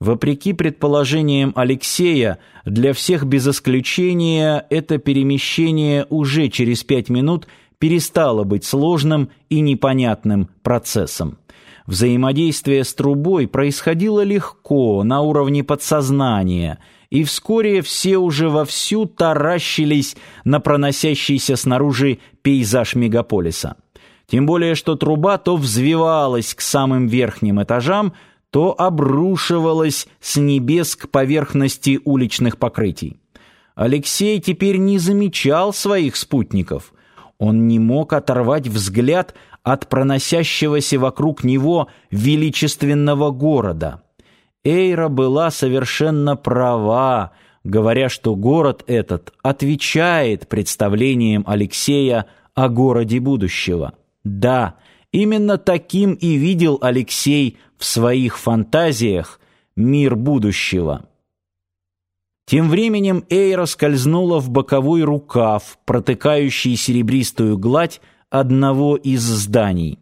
Вопреки предположениям Алексея, для всех без исключения это перемещение уже через пять минут перестало быть сложным и непонятным процессом. Взаимодействие с трубой происходило легко, на уровне подсознания, и вскоре все уже вовсю таращились на проносящийся снаружи пейзаж мегаполиса. Тем более, что труба то взвивалась к самым верхним этажам, то обрушивалась с небес к поверхности уличных покрытий. Алексей теперь не замечал своих спутников. Он не мог оторвать взгляд от проносящегося вокруг него величественного города. Эйра была совершенно права, говоря, что город этот отвечает представлениям Алексея о городе будущего. Да, именно таким и видел Алексей в своих фантазиях мир будущего. Тем временем Эйра скользнула в боковой рукав, протыкающий серебристую гладь одного из зданий.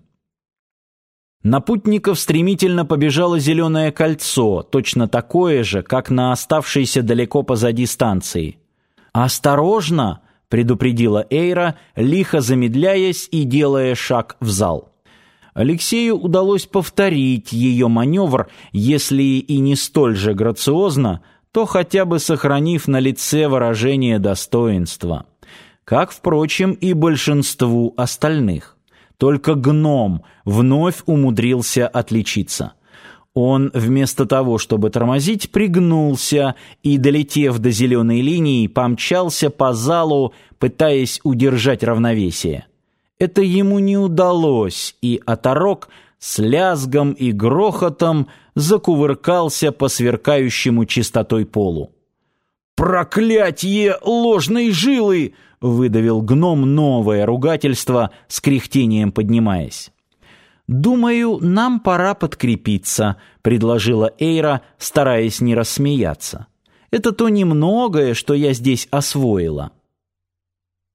На путников стремительно побежало зеленое кольцо, точно такое же, как на оставшейся далеко позади станции. «Осторожно!» — предупредила Эйра, лихо замедляясь и делая шаг в зал. Алексею удалось повторить ее маневр, если и не столь же грациозно, то хотя бы сохранив на лице выражение достоинства. Как, впрочем, и большинству остальных. Только гном вновь умудрился отличиться. Он вместо того, чтобы тормозить, пригнулся и, долетев до зеленой линии, помчался по залу, пытаясь удержать равновесие. Это ему не удалось, и оторок с лязгом и грохотом закувыркался по сверкающему чистотой полу. «Проклятье ложной жилы!» — выдавил гном новое ругательство, с кряхтением поднимаясь. «Думаю, нам пора подкрепиться», — предложила Эйра, стараясь не рассмеяться. «Это то немногое, что я здесь освоила».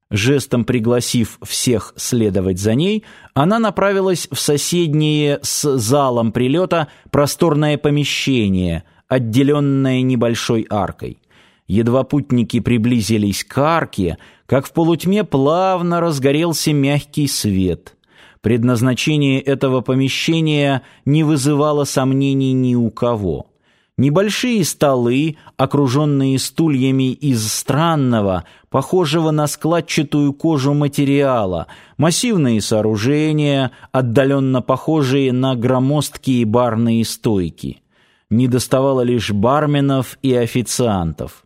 Жестом пригласив всех следовать за ней, она направилась в соседнее с залом прилета просторное помещение, отделенное небольшой аркой. Едва путники приблизились к арке, как в полутьме плавно разгорелся мягкий свет. Предназначение этого помещения не вызывало сомнений ни у кого. Небольшие столы, окруженные стульями из странного, похожего на складчатую кожу материала, массивные сооружения, отдаленно похожие на громоздкие барные стойки. Не доставало лишь барменов и официантов.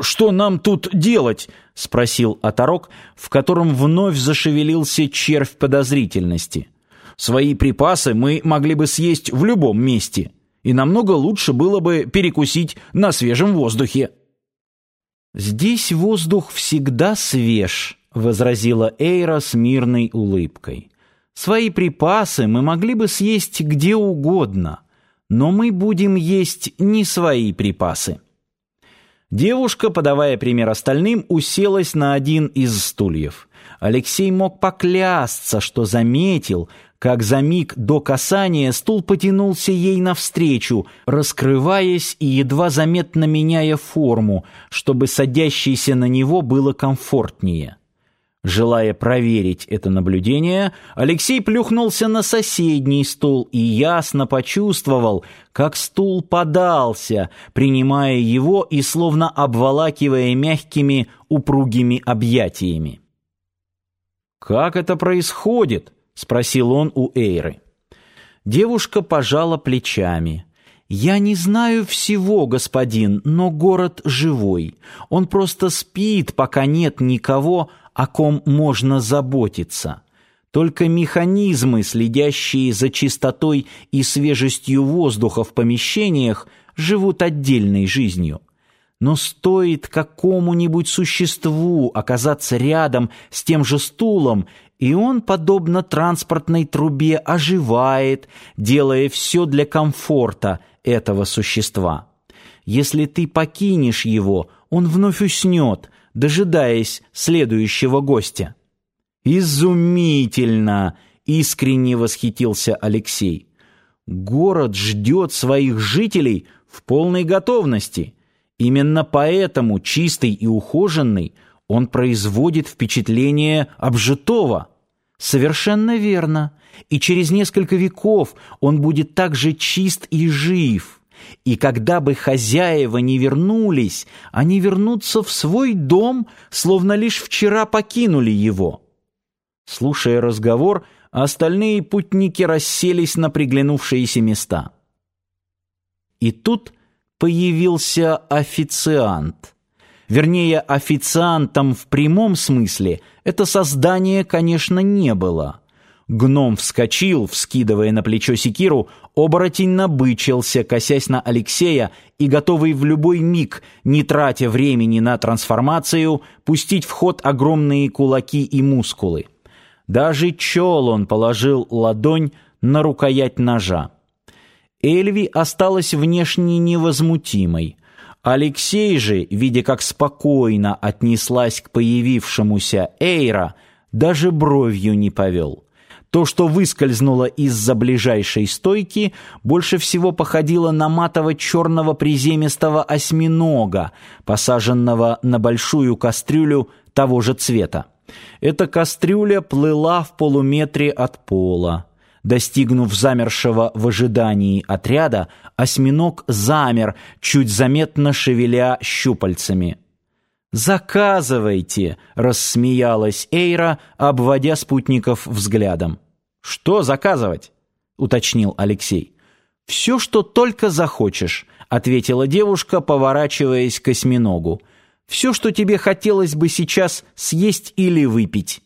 «Что нам тут делать?» — спросил оторок, в котором вновь зашевелился червь подозрительности. «Свои припасы мы могли бы съесть в любом месте» и намного лучше было бы перекусить на свежем воздухе. «Здесь воздух всегда свеж», — возразила Эйра с мирной улыбкой. «Свои припасы мы могли бы съесть где угодно, но мы будем есть не свои припасы». Девушка, подавая пример остальным, уселась на один из стульев. Алексей мог поклясться, что заметил, как за миг до касания стул потянулся ей навстречу, раскрываясь и едва заметно меняя форму, чтобы садящейся на него было комфортнее. Желая проверить это наблюдение, Алексей плюхнулся на соседний стул и ясно почувствовал, как стул подался, принимая его и словно обволакивая мягкими упругими объятиями. «Как это происходит?» Спросил он у Эйры. Девушка пожала плечами. «Я не знаю всего, господин, но город живой. Он просто спит, пока нет никого, о ком можно заботиться. Только механизмы, следящие за чистотой и свежестью воздуха в помещениях, живут отдельной жизнью. Но стоит какому-нибудь существу оказаться рядом с тем же стулом, и он, подобно транспортной трубе, оживает, делая все для комфорта этого существа. Если ты покинешь его, он вновь уснет, дожидаясь следующего гостя. «Изумительно!» — искренне восхитился Алексей. Город ждет своих жителей в полной готовности. Именно поэтому чистый и ухоженный он производит впечатление обжитого. Совершенно верно. И через несколько веков он будет так же чист и жив. И когда бы хозяева не вернулись, они вернутся в свой дом, словно лишь вчера покинули его. Слушая разговор, остальные путники расселись на приглянувшиеся места. И тут появился официант. Вернее, официантом в прямом смысле это создание, конечно, не было. Гном вскочил, вскидывая на плечо секиру, оборотень набычился, косясь на Алексея и готовый в любой миг, не тратя времени на трансформацию, пустить в ход огромные кулаки и мускулы. Даже чел он положил ладонь на рукоять ножа. Эльви осталась внешне невозмутимой. Алексей же, видя, как спокойно отнеслась к появившемуся Эйра, даже бровью не повел. То, что выскользнуло из-за ближайшей стойки, больше всего походило на матово-черного приземистого осьминога, посаженного на большую кастрюлю того же цвета. Эта кастрюля плыла в полуметре от пола. Достигнув замершего в ожидании отряда, осьминог замер, чуть заметно шевеля щупальцами. «Заказывайте!» — рассмеялась Эйра, обводя спутников взглядом. «Что заказывать?» — уточнил Алексей. «Все, что только захочешь», — ответила девушка, поворачиваясь к осьминогу все, что тебе хотелось бы сейчас съесть или выпить».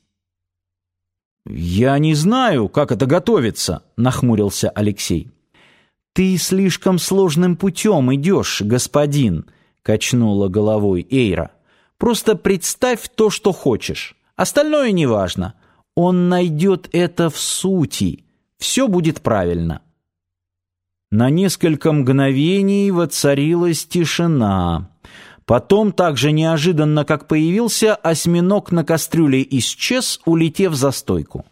«Я не знаю, как это готовится», — нахмурился Алексей. «Ты слишком сложным путем идешь, господин», — качнула головой Эйра. «Просто представь то, что хочешь. Остальное неважно. Он найдет это в сути. Все будет правильно». На несколько мгновений воцарилась тишина. Потом, так же неожиданно, как появился, осьминог на кастрюле исчез, улетев за стойку.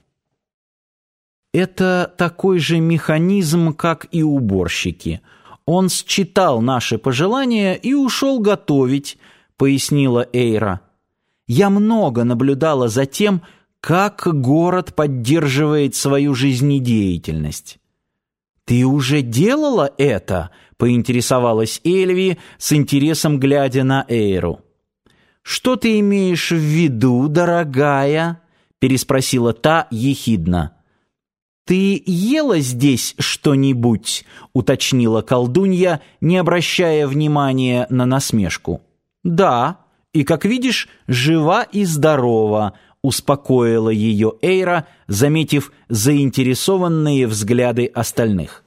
Это такой же механизм, как и уборщики. Он считал наши пожелания и ушел готовить, пояснила Эйра. Я много наблюдала за тем, как город поддерживает свою жизнедеятельность. «Ты уже делала это?» — поинтересовалась Эльви, с интересом глядя на Эйру. «Что ты имеешь в виду, дорогая?» — переспросила та ехидно. «Ты ела здесь что-нибудь?» — уточнила колдунья, не обращая внимания на насмешку. «Да, и, как видишь, жива и здорова», — успокоила ее Эйра, заметив заинтересованные взгляды остальных.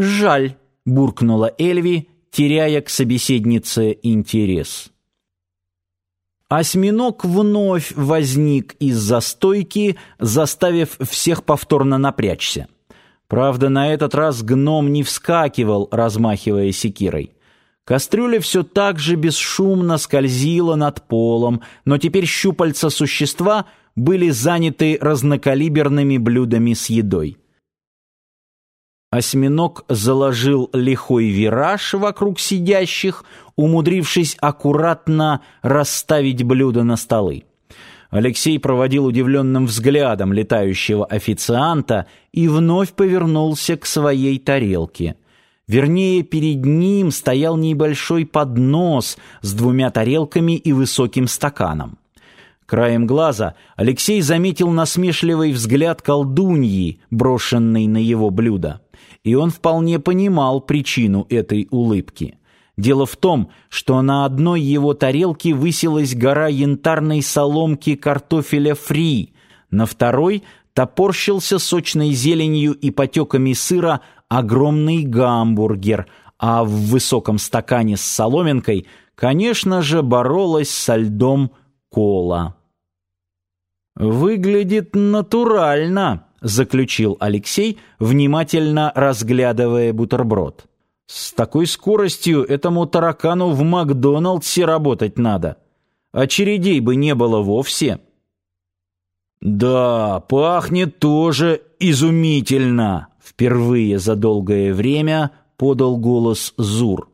«Жаль», — буркнула Эльви, теряя к собеседнице интерес. Осьминог вновь возник из-за стойки, заставив всех повторно напрячься. Правда, на этот раз гном не вскакивал, размахивая секирой. Кастрюля все так же бесшумно скользила над полом, но теперь щупальца существа были заняты разнокалиберными блюдами с едой. Осьминог заложил лихой вираж вокруг сидящих, умудрившись аккуратно расставить блюда на столы. Алексей проводил удивленным взглядом летающего официанта и вновь повернулся к своей тарелке — Вернее, перед ним стоял небольшой поднос с двумя тарелками и высоким стаканом. Краем глаза Алексей заметил насмешливый взгляд колдуньи, брошенный на его блюдо. И он вполне понимал причину этой улыбки. Дело в том, что на одной его тарелке высилась гора янтарной соломки картофеля фри, на второй топорщился сочной зеленью и потеками сыра огромный гамбургер, а в высоком стакане с соломинкой, конечно же, боролась со льдом кола. «Выглядит натурально», — заключил Алексей, внимательно разглядывая бутерброд. «С такой скоростью этому таракану в Макдоналдсе работать надо. Очередей бы не было вовсе». «Да, пахнет тоже изумительно», Впервые за долгое время подал голос Зур.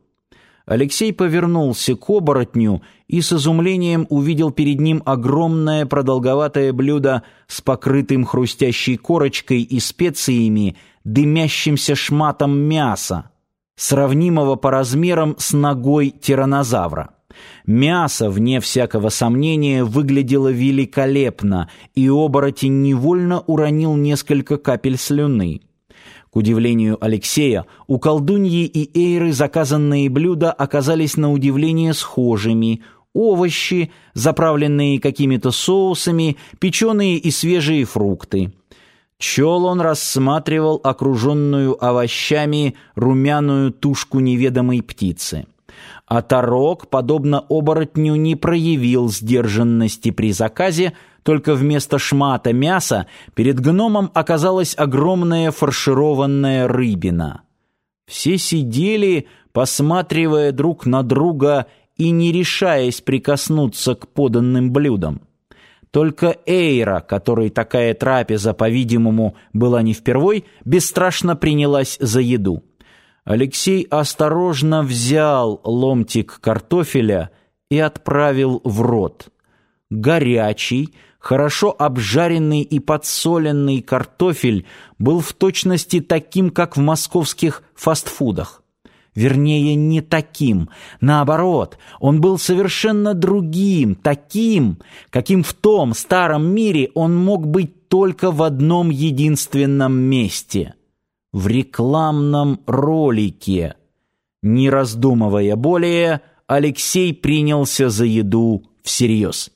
Алексей повернулся к оборотню и с изумлением увидел перед ним огромное продолговатое блюдо с покрытым хрустящей корочкой и специями, дымящимся шматом мяса, сравнимого по размерам с ногой тираннозавра. Мясо, вне всякого сомнения, выглядело великолепно, и оборотень невольно уронил несколько капель слюны. К удивлению Алексея, у колдуньи и Эйры заказанные блюда оказались на удивление схожими. Овощи, заправленные какими-то соусами, печеные и свежие фрукты. Чел он рассматривал окруженную овощами румяную тушку неведомой птицы. А Тарок, подобно оборотню, не проявил сдержанности при заказе, только вместо шмата мяса перед гномом оказалась огромная фаршированная рыбина. Все сидели, посматривая друг на друга и не решаясь прикоснуться к поданным блюдам. Только Эйра, которой такая трапеза, по-видимому, была не впервой, бесстрашно принялась за еду. Алексей осторожно взял ломтик картофеля и отправил в рот. Горячий, хорошо обжаренный и подсоленный картофель был в точности таким, как в московских фастфудах. Вернее, не таким. Наоборот, он был совершенно другим, таким, каким в том старом мире он мог быть только в одном единственном месте — в рекламном ролике. Не раздумывая более, Алексей принялся за еду всерьез.